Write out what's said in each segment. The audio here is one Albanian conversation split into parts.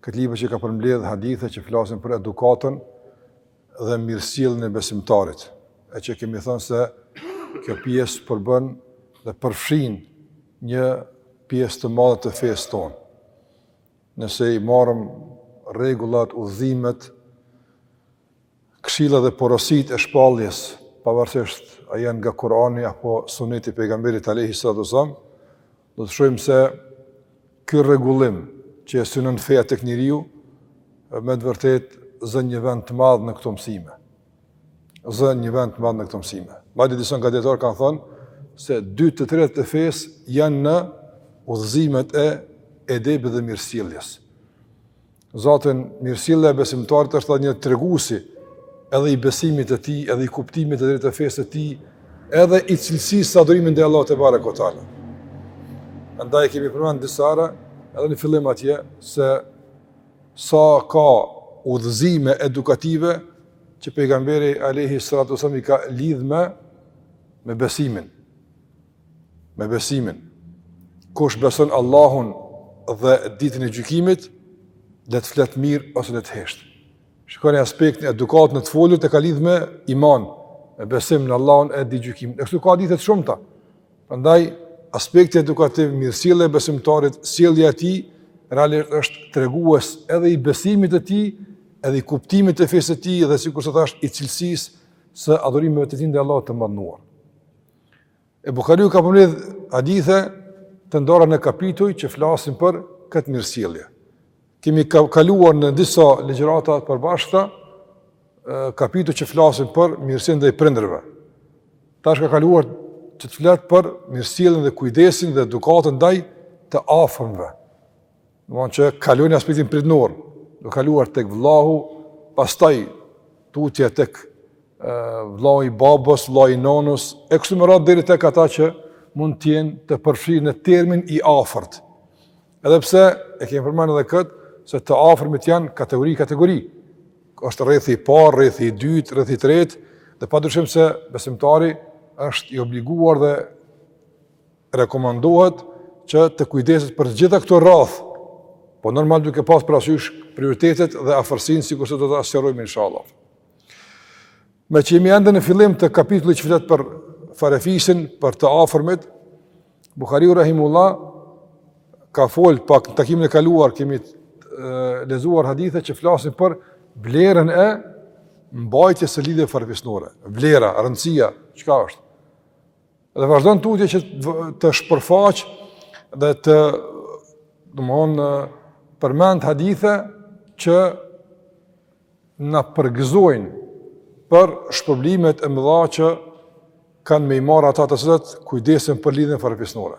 Këtë libër që ka përmbledh hadithe që flasin për edukatën dhe mirësjelljen e besimtarit, e që kemi thënë se kjo pjesë përbën dhe përfshin një pjesë të madhe të fesë tonë. Nëse i marrëm rregullat, udhëzimet, këshillat dhe porositë e shpalljes, pavarësisht a janë nga Kurani apo Sunneti i pejgamberit alayhi salatu wasallam, Do të shohim se ky rregullim që e synon feja tek njeriu me të vërtet zë një vend të madh në këto mësime. Zë një vend të madh në këto mësime. Madje disa nga dijetarët kanë thënë se 2 të tretat e fesë janë në udhëzimet e edebit dhe mirësjelljes. Zaten mirësjellja e besimtarit është edhe një tregues edhe i besimit të tij, edhe i kuptimit të drejtë të fesë të tij, edhe i cilësisë së adhurimit ndaj Allahut tebareke ue teala. Andaj kemi përmend disa herë edhe në fillim atje se sa ka udhëzime edukative që pejgamberi alayhi salatu wasallam i ka lidh me me besimin. me besimin. Kush beson Allahun dhe ditën e gjykimit, le të flet mirë ose le të hesht. Shikoni aspektin e edukatës në të folur e ka lidh me iman, me besim në Allahun e ditën e gjykimit. Kështu ka hadithe të shumta. Prandaj aspekti edukativ, mirësjellja e besimtarit, sjellja e tij realisht është tregues edhe i besimit të tij, edhe i kuptimit të fesë të tij dhe sikur që thashë i cilësisë së adhurimeve të tij ndaj Allahut të madhëruar. E Bukhariu ka përmbledh hadithe të ndara në kapituj që flasin për këtë mirësjellje. Kemi kaluar në disa ligjërata të përbashkëta kapituj që flasin për mirësjellje ndaj prindërve. Tash ka kaluar që të flet për mirësjelljen dhe kujdesin dhe edukatën ndaj të afërmve. Domethënë që kalojnë aspektin prindëror, duke kaluar tek vllau, pastaj tutje tek vllau i babës, vllau i nonës, e kështu me radhë deri tek ata që mund të jenë të përfshirë në termin i afërt. Edhe pse, e kemi përmend edhe këtë, se të afërmit janë kategori, kategori. është rrethi i parë, rrethi i dytë, rrethi i tretë, dhe pa dyshim se besimtari është i obliguar dhe Rekomandohet që të kujdeset për të gjitha këto rrathë, po normal duke pas parasysh prioritetet dhe afërsinë, sikurse do ta sqarojmë, inshallah. Meqë jemi ende në fillim të kapitullit që flet për farefisin, për të afërmit, Bukhariu Rahimullah ka folë pak në takimin e kaluar, kemi lexuar hadithe që flasin për vlerën e mbajtjes së lidhjeve farefisnore. Vlera, rëndësia, çka është? Dhe vazhdon tutje që të shpërfaq dhe të domethënë përmend hadithe që na përgëzojnë për shpërblimet e mëdha që kanë me i marrë ata të cilët kujdesen për lidhjen farefisnore.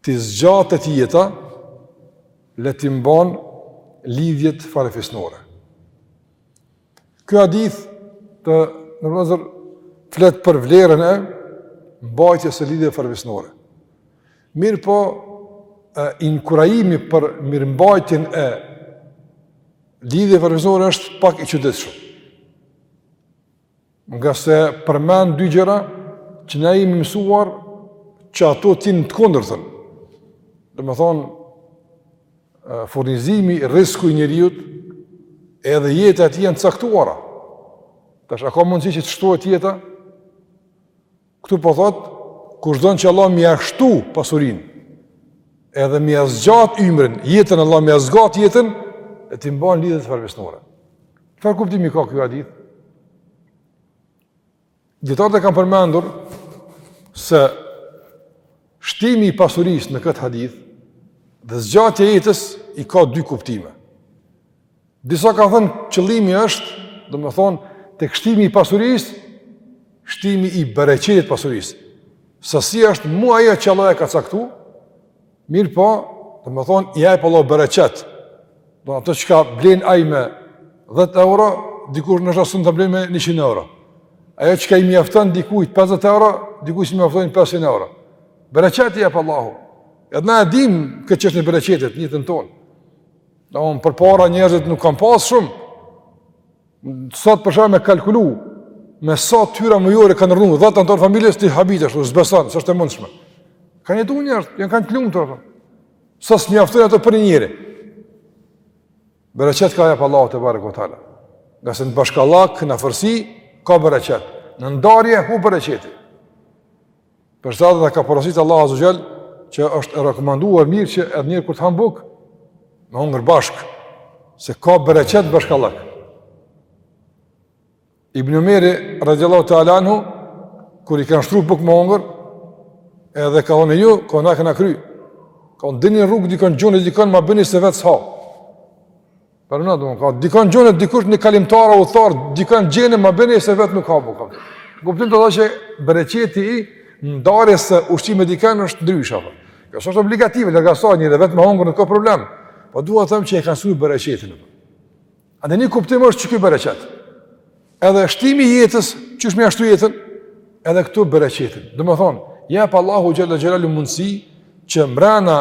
T'i zgjatet jeta, le t'i mban lidhjet farefisnore. Ky hadith të nderuar vëllezër flet për vlerën e mbajtjes së lidhjeve farefisnore. Mirëpo, inkurajimi për mirëmbajtjen e lidhjeve farefisnore është pak i çuditshëm. Ngase përmend dy gjëra që ne jemi mësuar që ato të jenë të kundërtën. Domethënë, furnizimi rrisku i njeriut edhe jeta e tij janë të caktuara. Tash, a ka mundësi që të shtohet jeta? Këtu po thotë, kush don që Allahu me ia shtu pasurinë, edhe me ia zgjat ymrin, jetën Allahu me ia zgjat jetën, le t'i mban lidhjet farefisnore. Çfarë kuptimi ka ky hadith? Dijetarët e kanë përmendur se shtimi i pasurisë në këtë hadith dhe zgjatja e jetës i ka dy kuptime. Disa kanë thënë qëllimi është, domethënë, te shtimi i pasurisë, shtimi i bereqetit të pasurisë. Sasia është mu ajo që Allah e ka caktu, mirëpo, domethënë, ia jep Allahu bereqet. Domethënë atë që ka blen ai me 10 euro, dikush nashta s'un e blen me 100 euro. Ajo që ka i mjafton dikujt 50 euro, dikujt s'i mjafton 500 euro. Bereqet ia jep Allahu. Edhe na e dimë këtë çështjen e bereqetit, në jetën tonë. Domethënë përpara njerëzit nuk kanë pas shumë. Sot për shembull me kalkulu me sa të hyra mujore kanë rrnu 10 anëtarë të familjes ti habitesh e s'beson, s'është e mundshme. Kanë jetu njerëz, janë kanë të lumtur ata. Sot s'mjaftojnë ato për një njeri. Bereqet ka jep Allahu tebareke ve teala. Ngase në bashkallak, në afërsi, ka bereqet. Në ndarje, hup bereqeti. Për qata ka porositë Allahu azze ve xhel, që është e rekomanduar mirë që edhe njerëz kur të hanë bukë, me hongër bashkë, se ka bereqet n'bashkallak. Ibn Omeri, radiallahu ta'ala anhu, kur i kanë shtru bukë me hongër, edhe kanë thonë jo, na kena kry. Ka thonë dilni rrugë, dikon gjeni, dikon ma bini se vetë s'ha. Për në dhëmë, ka dikon gjonë e dikush një kalimtar a udhëtar, dikon gjeni e ma bini se vetë nuk ha bukë. Kuptim të dhe që bereqeti i ndarjes së ushqimit me dikon është ndryshe, apo. S'është obligative, ngase njeri edhe vetë me hongër nuk ka problem. Po dua të them që e ka suj bereqetin. A dhe një kuptim është që ky bereqet. Edhe shtimi i jetës, qysh me ia shtu jetën, edhe këtu bereqetin. Domethonë, ja jep Allahu xhelle xhelaluhu mundsi që mbrana,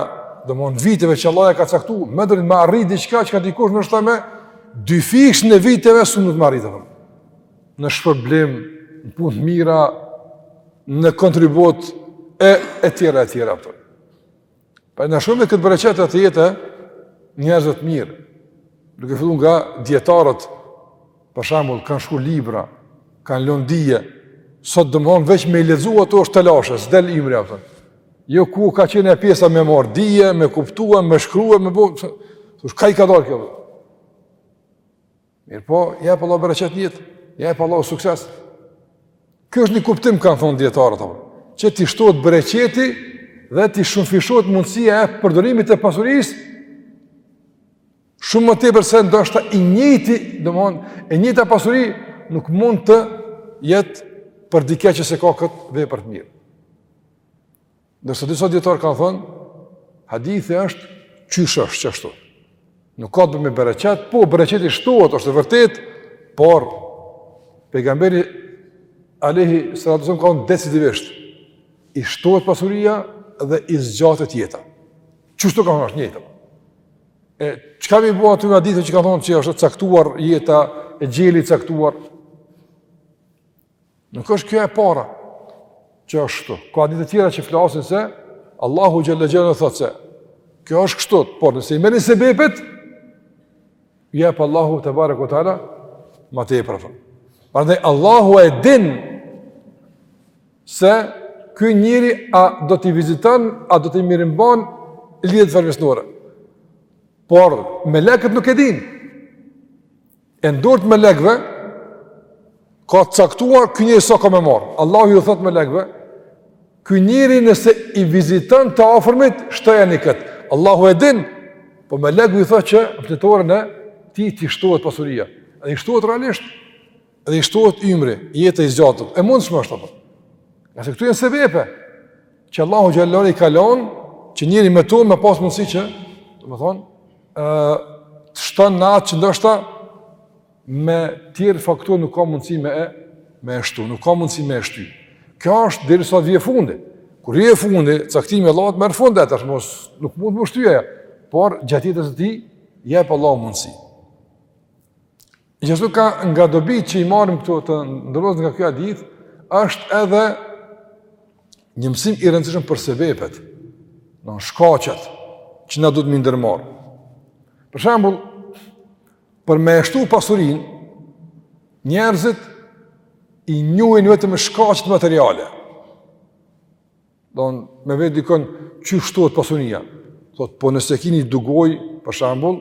domethonë viteve që Allahu e ka caktuar, me mrri, me arrit diçka që dikush ndoshta me dyfish në viteve s'mund me arrit atë. Në shpërblim, në punë të mira, në kontribut e tjera e tjera, kupton. Pra ne shohim këtë bereqet te jeta e njerëzve të mirë, duke fillu nga dijetarët, për shambull, kanë shkru libra, kanë lon dije, sot domethon veç me i lexu ato është telashe, s'del ymri, a kupton. Jo ku ka qenë pjesa me marrë dije, me kuptua, me shkrua, me bo, thush, kah i ka dalë kjo, a kupton. Mirëpo, ja jep Allahu bereqet n'jetë, ja jep Allahu sukses. Kjo është një kuptim, kanë thonë dijetarët, që t'i shtohet bereqeti dhe t'i shumëfishohet mundësia e përdorimit të pasurisë, shumë më tepër se ndoshta i njëjti, domethonë, e njëta pasuri nuk mund të jetë për dikë që s'e ka këtë vepër të mirë. Ndërsa disa dijetarë kanë thënë, hadithi është qysh është, qashtu. Nuk ka të bëjë me bereqet, po bereqeti shtohet, është e vërtetë, por pejgamberi alejhi salatu ve selam ka thënë decidivisht, i shtohet pasuria dhe i zgjatet jeta. Qeshtu ka thënë, është njëjta. E, çka me i bo atyne haditheve që ka thonë që është caktuar jeta, exheli i caktuar, Nuk është kjo e para që është kështu. Ka hadithe tjera që flasin se Allahu xhelle xhelaluhu thotë se kjo është kështu, por nëse i merrni sebepet, ja jep Allahu tebareke ue teala, ma tepër. Prandaj Allahu e din se ky njeri a do t'i viziton, a do t'i mirëmban lidhjet farefisnore. Por melekët nuk e din. E n'durt e melekëve, ka caktuar ky njeri sa ka me marrë. Allahu ju thot melekëve, ky njeri nëse i viziton të afërmit, shtojani këtë. Allahu e din, po melekëve ju thot që n'fletoren e tij t'i shtohet pasuria. Edhe i shtohet realisht, edhe i shtohet ymri, jeta i zgjatet. E mundshme është, thot. Nëse këto janë sebepe, Që Allahu xhelle xhelaluhu i ka lon, që njeri me to me pas mundësi që, domethonë, të shton atë që ndoshta me tjerë faktorë nuk ka mundësi me e, me e shtu, nuk ka mundësi me e shtu. Kjo është derisa t'vjen fundi. Kur vjen fundi, caktimi i Allahut merr fund, atëherë mo nuk mund me shtu, por gjatë jetës së tij, jep Allahu mundësi. Gjithashtu ka nga dobi që i marrim këtu të nderuar nga ky hadith, është edhe një mësim i rëndësishëm për sebepet, domon shkaqet, që na duhet me i ndërmarrë. Për shembull, për me e shtu pasurinë, njerëzit i njohin vetëm shkaqet materiale. Domon me vet dikon qysh shtohet pasuria. Thotë po nëse keni dugojë për shembull,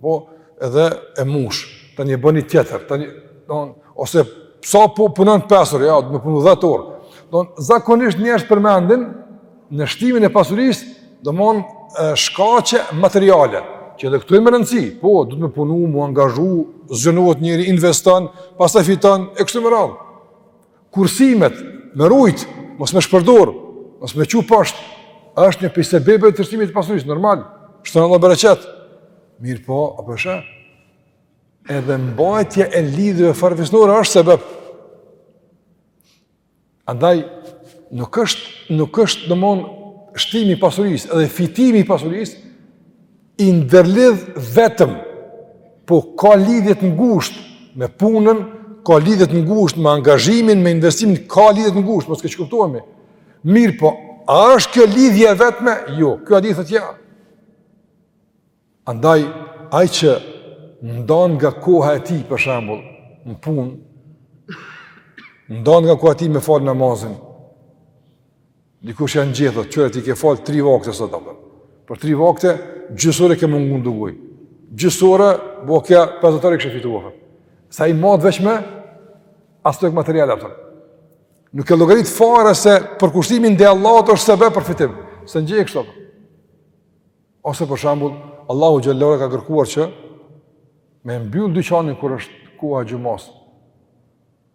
po edhe e mush, tani e bon ni tjetër, tani domon ose sa po punon pesë orë, ja, duhet me punu 10 orë. Domon zakonisht njerëzit përmendin në shtimin e pasurisë, domon shkaqe materiale, që edhe këto janë me rëndësi, po duhet me punu, m'u angazhu, zgjonohet njeri, investon, pastaj fiton e kështu me radhë. Kursimet, me rujt, mos me shpërdor, mos me çu poshtë, është një pi sebebeve të shtimit të pasurisë, normal, shton Allahu bereqet. Mirëpo, a po sheh? Edhe mbajtja e lidhjeve farefisnore është sebep. Andaj, nuk është, nuk është domon shtimi i pasurisë, edhe fitimi i pasurisë, i ndërlidh vetëm, po ka lidhje të ngushtë me punën, ka lidhje të ngushtë me angazhimin, me investimin, ka lidhje të ngushtë, mos keqkuptohemi. Mirëpo, a është kjo lidhje e vetme? Jo, ky hadith thotë jo. Andaj, ai që ndan nga koha e tij, për shembull, në punë, ndan nga koha e tij me fal namazin, Dikush ja njeh, thotë qyr ti ke fal tri vakte sot, apëtëm. Për tri vakte, gjysë ore ke mungu në dugojë. Gjysë ore, bo kja, pesëdhjetë euro kishe fitu, apëtëm. Se e mat veç me aspektin material, apëtëm. Nuk e llogarit fare se përkushtimi ndaj Allahut është sebep për fitim. S'e njeh kështu. Ose për shembull, Allahu xhel-le ve ala ka kërkuar që me mbyllë dyqanin kur është koha e xhumasë.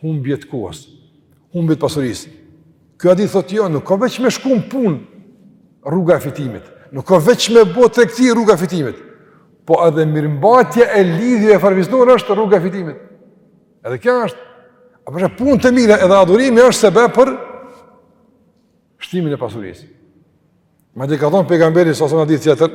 Humbje të kohës, humbje të pasurisë. Ky hadith thotë jo, nuk ka veç me shku në punë rruga e fitimit. Nuk ka veç me bo tregti rruga e fitimit. Po edhe mirëmbajtja e lidhjeve farefisnore është rruga e fitimit. Edhe kjo është a po sheh, punët e mira, edhe adhurimi është sebep për shtimin e pasurisë. Madje ka thonë pejgamberi s.a.v.s. në hadith tjetër,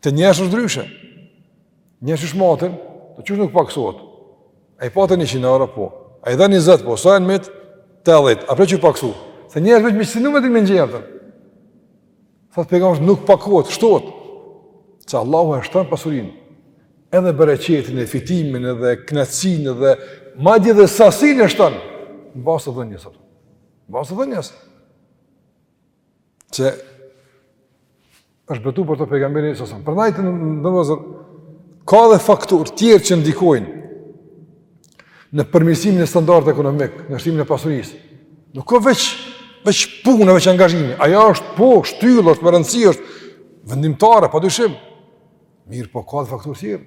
Te njerëzit është ndryshe. Njerëzit e matin, thotë qysh nuk paksohet. Ai i pat njëqind euro, po. Ai i dha njëzet, po. Sa janë met, tetëdhjetë. A pra u paksu. Se njerëzit veç me qësi nuk me të me njerëtër. Thotë pejgamberi nuk pakohet, shtohet. Se Allahu e shton pasurinë. Edhe bereqetin, e fitimin, edhe knaqsinë, edhe madje edhe sasinë e shton. Mbas të dhënies. Mbas të dhënies. Se Është betu për to pejgamberi së sëmë. Prandaj të nderuar vëllezër, ka edhe faktorë tjerë që ndikojnë në përmirësimin e standardit ekonomik, në shtimin e pasurisë. Nuk ka veç, veç punë, veç angazhimi. Ajo është po, shtyllë, është me rëndësi, është vendimtare, pa dyshim. Mirëpo ka edhe faktorë tjerë.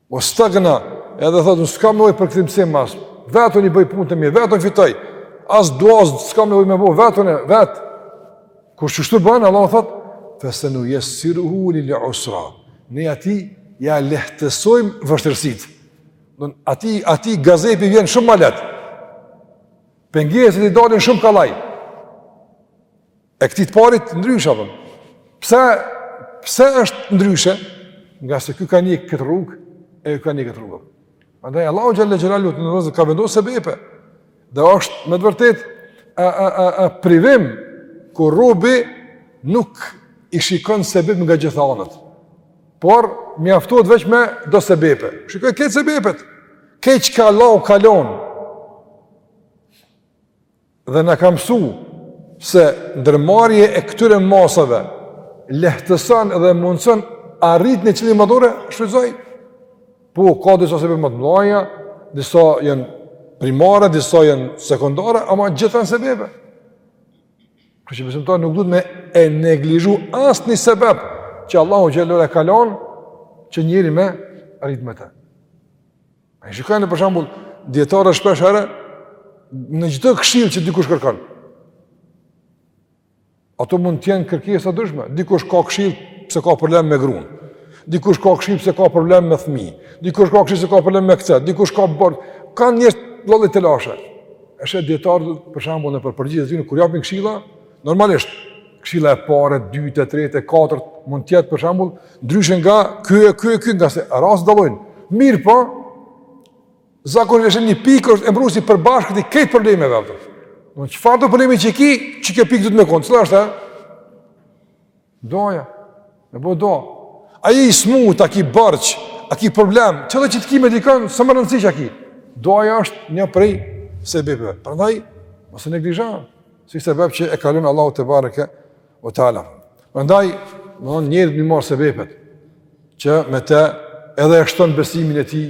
Vestagna, edhe thotë, s'kam nevojë për këtë mësim as, vetun i boj punët e mira, vetun fitoj, as dua s'kam nevojë me bo, vetun e, vetë. Kur qështu ban, Allahu thotë, fesenujessiruhu lil usra, ne atij ia lehtësojmë vështirësitë. Domethënë, atij, atij gazepi i vjen shumë ma lehtë, pengesat i dalin shumë kollaj, E këtij të parit ndryshe apo? Pse pse është ndryshe? Ngase ky ka ndjek këtë rrugë e ky ka ndjek këtë rrugë. Prandaj Allahu xhele xhelaluhu të nderuar vëllezër ka vendosur sebepe. Dhe është me të vërtetë a a a a privim kur robi nuk i shikon sebepet nga gjitha anët. Por mjaftohet veç me do sebepe. Shikoji krejt sebepet. Krejt çka Allahu ka lon. Dhe na ka mësu se ndërmarrja e këtyre masave lehtëson dhe mundëson arritje në qëllime madhore, shfrytëzoj, po ka disa sebebe ma të mdhaja, disa janë primare, disa janë sekondare, ama gjitha janë sebebe. Kështu që besimtari nuk duhet me e neglizhu asnjë sebeb që Allahu xhele xhelaluhu e ka lon që njeri me arrit me te. E shikojnë për shembull dijetarët shpeshherë në çdo këshill që dikush kërkon. Ato mund të jenë kërkesa të ndryshme. Dikush ka këshill pse ka problem me grun. Dikush ka këshill pse ka problem me fëmijë. Dikush ka këshill se ka problem me këtë. Dikush ka borxh, kanë njerëz lloj-lloj telashe. Edhe dijetarët për shembull në përgjithësi kur japin këshilla, Normalisht, këshilla e parë, e dytë, e tretë, e katërt mund të jetë për shembull ndryshe nga ky e ky e ky ngase rastet dallojnë. Mirëpo, zakonisht një pikë është emëruesi i përbashkët i krejt problemeve atyre. Në çfarëdo problemi që ki, qikjo pikë duhet me konë, cila është e? Duaja, me bo dua. A je smut, a ki borxh, a ki problem, çkado që të ki me dikon, s'është me rëndësi çka ki. Duaja është një prej sebebeve. Prandaj, mos e neglizho, si sebeb që e ka lon Allahu tebareke ve teala. Prandaj, domethënë njeri me i marrë sebebet, që me te edhe e shton besimin e tij,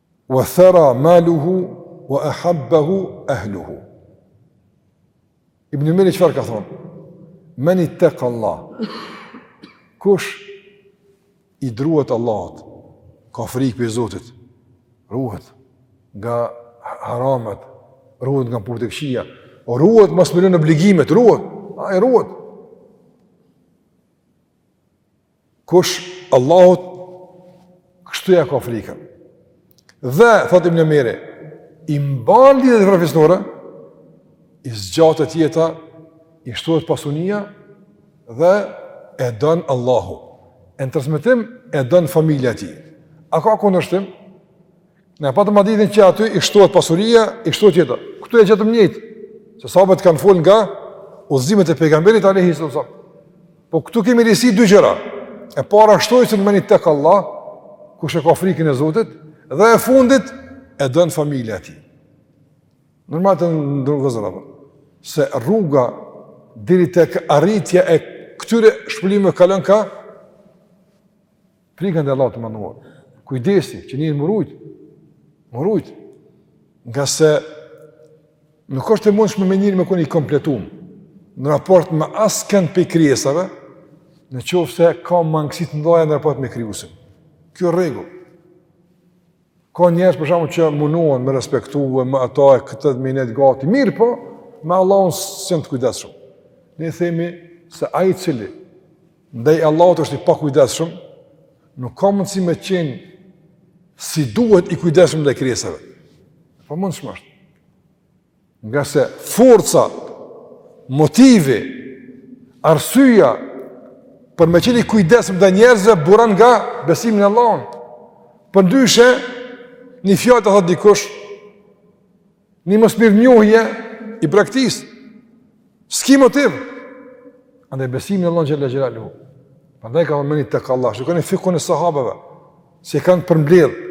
Wa thara maluhu wa ahabbahu ahluhu. Ibn Omeri çfarë ka thonë? Men itteka Allah. Kush i druhet Allahut, ka frikë prej Zotit, ruhet nga haramet, ruhet nga punët e këqija, o ruhet mos me i lën obligimet, ruhet, a e ruhet. Kush Allahut kështu ja ka frikën. Dhe thotë Ibn Omeri, i mban lidhjet farefisnore, i zgjatet jeta, i shtohet pasunia dhe e don Allahu. E në transmetim e don familja e tij. A ka kundërshtim? Ne patëm hadithin që aty i shtohet pasuria, i shtohet jeta. Këtu e gjetëm njëjtë. Se sahabët kanë fol nga udhëzimet e pejgamberit alayhi sallam. Po këtu kemi risi dy gjëra. E para shtoi se men itteka Allah, kush e ka frikën e Zotit, dhe e fundit e don familja e tij. Normal të ndërgozon apo. Se rruga deri tek arritja e këtyre shpërblimeve kalon ka Frika ndaj Allahut të Madhëruar. Kujdesi që njeri m'u rujt, m'u rujt ngase nuk është e mundshme një njeri me kon i kompletum në raport me askënd prej krijesave, në qoftë se ka mangësi të mdhaja në raport me Krijuesin. Kjo rregull. Ka njerëz për shembull që munohen me respektuar me ata e këtë të minet gati. Mirëpo, me Allahun s'janë të kujdesshëm. Ne themi se ai i cili ndaj Allahut është i pakujdesshëm, nuk ka mundësi me qenë si duhet i kujdesshëm ndaj krijesave. Pamundshme është. Ngase forca, motivi, arsyja, për me qenë i kujdesshëm ndaj njerëzve, buron nga besimi në Allahun. Përndryshe, një fjalë ta thotë dikush, një mosmirënjohje i braktisë. S'ki motiv. Andaj besimi në Allahun xhele xhelaluhu. Andaj ka përmend itteka Allah. Shikoni fikhun e sahabeve, si i kanë përmbledhë.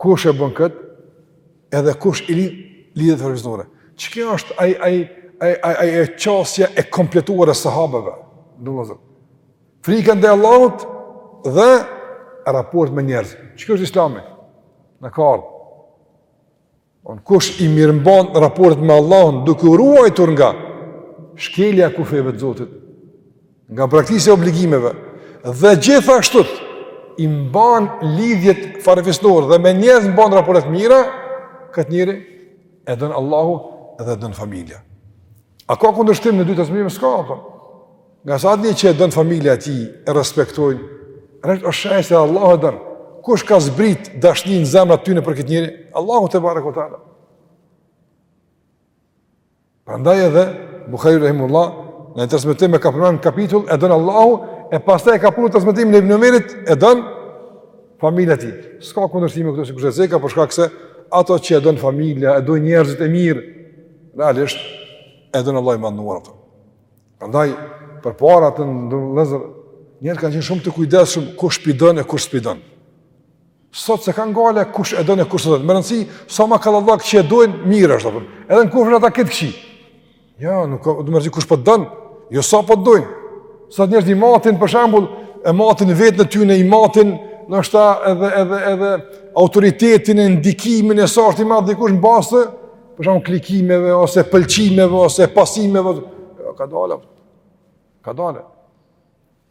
Kush e bën këtë? Edhe kush i lidh lidhjet farefisnore. Qe kjo është ai ai ai ai ai e qasja e kompletuar e sahabeve, domethënë. Frika ndaj Allahut dhe raport me njerëz. Çka është Islami? Na kallzon kush i mirëmban raportet me Allahun duke u ruajtur nga shkelja e kufijve të Zotit, nga braktisja e obligimeve dhe gjithashtu i mban lidhjet farefisnore dhe me njerëz mban raporte të mira, këtë njeri e don Allahu dhe e don familja. A ka kundërshtim në dy transmetimet s'ka apo? Ngase atë njeri që e don familja e tij, e respektojnë, është shenjë se Allahu e don. Kush ka zbrit dashninë në zemrat e tyne për këtë njeri? Allahu tebareke ue teala. Prandaj edhe Buhari rahimehullah në transmetim e ka përmend kapitull e don Allahu e pastaj e ka pru transmetimin e Ibn Omerit e don familja e tij. S'ka kundërshtim me këtë sikur zeka për shkak se atë që e don familja, e dojnë njerëzit e mirë, realisht e don Allahu i madhëruar atë. Prandaj përpara të nderuar njerëzit kanë qenë shumë të kujdesshëm kush p'i don e kush s'p'i don. Sot s'e kanë gajle, kush e don e kush s'e don. Me rëndësi, sa ma kallabllak që e dojnë, mirë është. Apëm. Edhe në qofshin ata të këqij. Jo, me rëndësi kush po të don, jo sa po të dojnë. Sot njerëzit i matin, për shembull, e matin veten e tyne, i matin ndoshta edhe, edhe, edhe autoritetin e ndikimin e sa është i madh dikush në bazë, për shembull, klikimeve, ose pëlqimeve, ose pasimeve. Jo, kadale, kadale.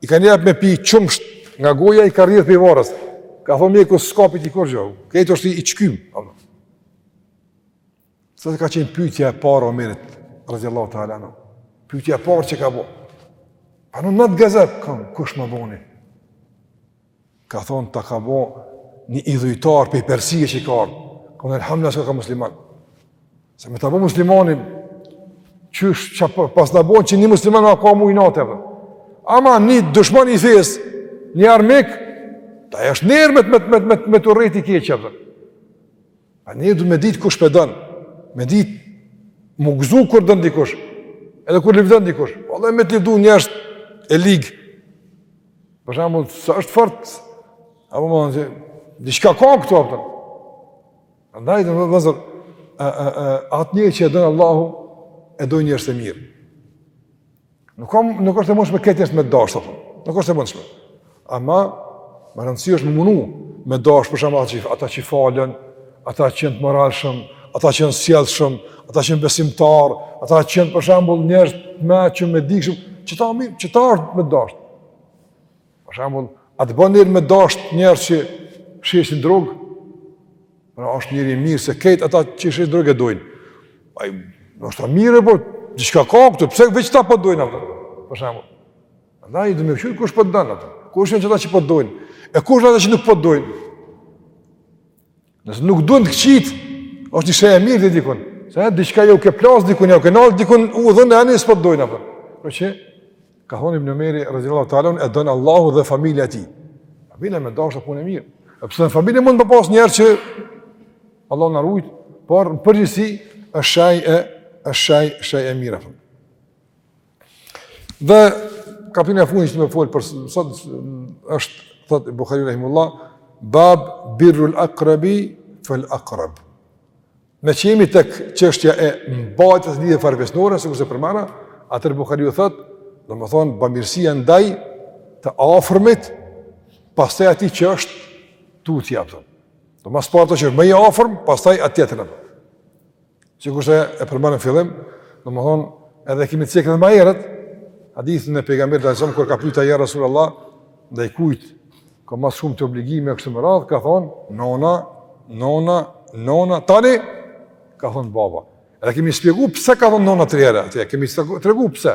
I kanë jap me pi qumsht nga goja i ka rrjedh prej varrës. Ka thonë mjeku, s'ka prej tij kurgjo, ky është i shkum. Cila ka qenë pytja e parë e Omerit, radijallahu teala anhu. pytja e parë që ka bo. A në atë gazep, kush ma boni? Ka thonë ta ka bo një idhujtar prej Persie që i ka ardhë. Ka thonë, elhamdulilah që s'koka musliman. Se me ta bo muslimani, qysh që pas në bonë që një musliman a ka mu inat edhe. Ama një dushman i fesë, një armik, ta e është nërë me, me, me, me, me të rejt i keqë edhe. A një du me ditë kush po të don, me ditë m'u gëzu kur të don dikush, edhe kur të lavdon dikush. Vallahi me të lavdu njerëzit e ligë, Për shembull, sa është fort? Apo më thonë, diçka ka këtu apo? Andaj do të thotë, ë ë ë atë njeri që e don Allahu e dojnë njerëzit e mirë. Nuk kam nuk është e mundshme krejt njerëzit me të dash. Nuk është e mundshme. Ama me rëndësi është m'u munu me të dash për shembull ata që ata që falen, Ata që janë të moralshëm, ata që janë të sjellshëm, ata që janë besimtarë, ata që janë për shembull njerëz të ndërgjegjshëm, qeta mirë, qeta është me të dash. Për shembull, a të bën nder me të dash njerëz që shesin drogë? Pra është njeri i mirë se krejt ata që shesin drogë e dojnë. Ai është i mirë, por diçka ka këtu, pse veç këta po e dojnë atë? Për shembull. Andaj do me kqyr kush po të don, apo? Kush janë ata që po të dojnë? E kush janë ata që nuk po të dojnë? Nëse nuk duan të këqit, është një shej e mirë dhe dikun. Se diçka ju ke plas dikun, ju ke nalë dikun udhën e ani s'po t'dojnë apo. Për që, ka thonë ibn Omeri, radijallahu teala anhu, e don Allahu dhe familja e tij. Familja me dashtë e punë e mirë. Edhe pse në familje mund të pas njerëz që Allah na rujt, por në përgjithësi është shej e, është shej, shej e mirë. Apo. Dhe kapitullin e fundit që me fol për sot është thot Buhari rahimullah bab birrul aqrabi fal aqrab. Meqë jemi tek çështja e mbajtjes të lidhjeve farefisnore, sikurse përmena, atëherë Buhariu thot, domethonë, bamirësia ndaj të afërmit, pastaj atij që është tutje, apo. Domethonë s'pari atë që është më i afërm, pastaj atij atëherë në Sikurse e përmendëm në fillim, domthon edhe kemi cek edhe më herët hadithin e pejgamberit sallallahu alajhi kur ka pyetur ja Rasulullah ndaj kujt ka më së shumti obligime kështu me radh, ka thon nona, nona, nona, tani ka thon baba. Edhe kemi shpjeguar pse ka thon nona tri herë, atje kemi treguar pse.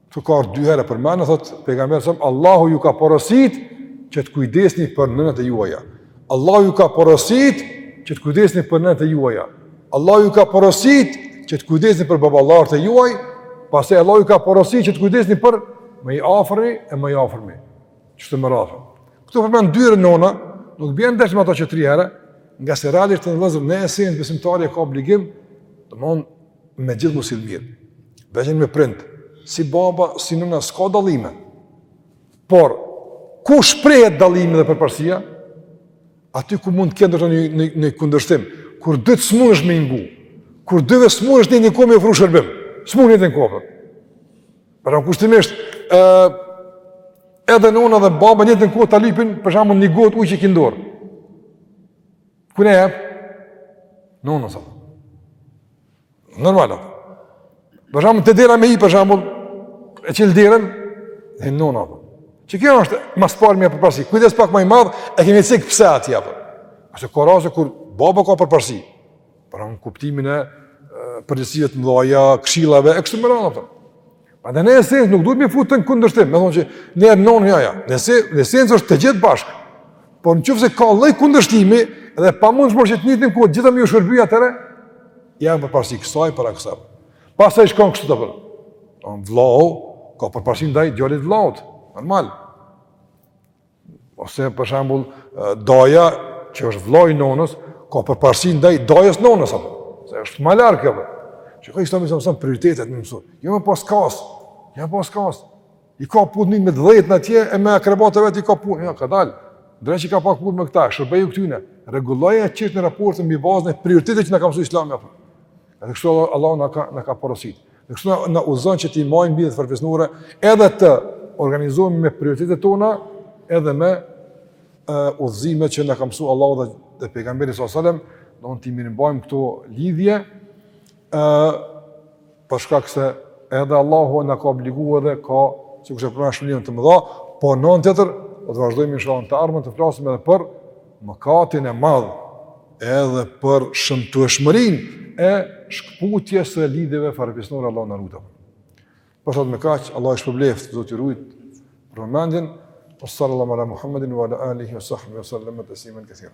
Këtu ka ardhur dy herë përmenë thot pejgamberi sa Allahu ju ka porosit që të kujdesni për nënat e juaja. Allahu ju ka porosit që të kujdesni për nënat e juaja. Allahu ju ka porosit që të kujdesni për baballarët e juaj, pastaj Allahu ju ka porosit që të kujdesni për më i afërmi e më i afërmi. Kështu me radh. Këtu përmenë dy herë nëna, nuk bie ndesh me ato që tri herë, ngase realisht në vëzhgim në esencë besimtari ka obligim, domthon me gjithë me u sjell mirë. Veçan me prind, si baba, si nëna s'ka dallime. Por ku shprehet dallimi dhe përparësia? Aty ku mund të ketë ndonjë në, në kundërshtim, kur dyt s'munesh me i ngu, kur dyve s'munesh në t'njëjtën kohë me u ofru shërbim, në t'njëjtën kohë. Pra kushtimisht, ë edhe nëna dhe baba njëjtën kohë ta lipin, për shembull një gotë ujë që e ki n'dorë. Kujna e jep? Nonës, nonës. Normal, apo. Për shembull, te dera me hi, për shembull, e çel derën, e nona, apo. Që kjo është ma së pari një përparsi. Kujdes pak ma i madh, e kemi cek pse atje, apo. Porse ka raste kur baba ka përparsi. Për shembull, kuptimin e përgjegjësive të mdhaja, kshillave, e kështu me radh, apo. Po edhe në esencë nuk duhet me i futë në kundërshtim, me thonë qe nona, jo jo, në esencë është të gjithë bashkë, por në qoftë se ka lloj kundërshtimi, edhe pamundshmëri që të njëjtën kohë, gjithëve me ju shërby atëherë, japim përparsi kësaj, para kësaj. Pastaj shkon kështu të përë, vllau, ka përparsi ndaj djalit vllaut, normal. Ose për shembull, daja që është vëllai i nonës, ka përparësi ndaj dajës nonës apo. Se është më larg kjo. Që ka Islami sa mëson prioritetet në mëson. Jo më paskan. Jo paskan. I ka punë me 10 në atje e me akrobatë vetë i ka punë, ja ka dal. Dre që ka pak punë me këta, shërbeju këtyne. Rregulloja qysh në raportin mbi bazën e prioriteteve që na ka mësuar Islami apo. Dhe kështu Allah, Allahu na ka, na ka porosit. Dhe kështu na udhëzon që t'i majmë lidhjet farefisnore edhe të organizohemi me prioritetet tona edhe me uh, udhëzimet që na ka mësu Allahu dhe, dhe pejgamberi s.a.s. Na mund t'i mirëmbajmë këto lidhje uh, për shkak se edhe Allahu na ka obligu edhe ka për këtë shpërblime shumë të më dha, po në temë tjetër, do vazhdojmë inshallah në t'ardhmen të flasim edhe për mëkatin e madhë, edhe për shëmtueshmërinë e shkputjes së lidhjeve farefisnore Allahu na ruajt. Po thot me kaq, Allahu ju shpërbleftë, Zoti ju rujt për vëmendjen, wa sallallahu ala Muhammedin wa ala alihi wa sahbihi wa sallam taslimen kethira.